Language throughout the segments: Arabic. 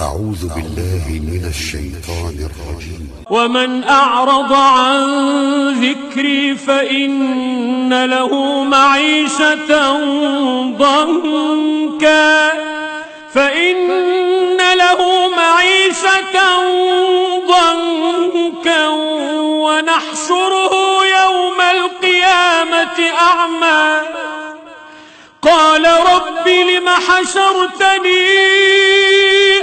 أعوذ بالله من الشيطان الرجيم. ومن أعرض عن ذكري فإن له معيشة ضنكا. فإن له معيشة ضنكا ونحشره يوم القيامة أعمى. قال رب لم حشرتني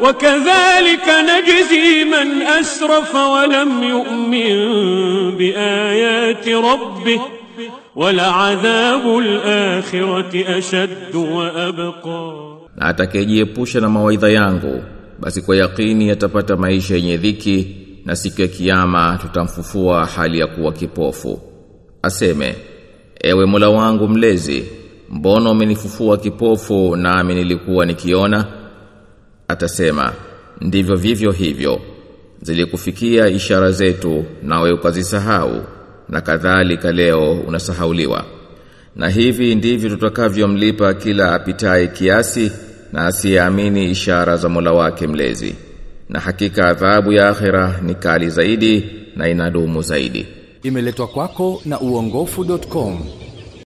wakadhalika najzi man asrafa wa lam yu'min biayati rabbih walaadhabu alakhirati ashaddu wa abqa, na atakayejiepusha na mawaidha yangu basi kwa yakini atapata maisha yenye dhiki na siku ya kiyama tutamfufua hali ya kuwa kipofu. Aseme, ewe mula wangu mlezi, mbona umenifufua kipofu nami nilikuwa nikiona? Atasema ndivyo vivyo hivyo. Zilikufikia ishara zetu nawe ukazisahau na kadhalika leo unasahauliwa. Na hivi ndivyo tutakavyomlipa kila apitaye kiasi na asiyeamini ishara za Mola wake mlezi. Na hakika adhabu ya akhira ni kali zaidi na inadumu zaidi. Imeletwa kwako na uongofu.com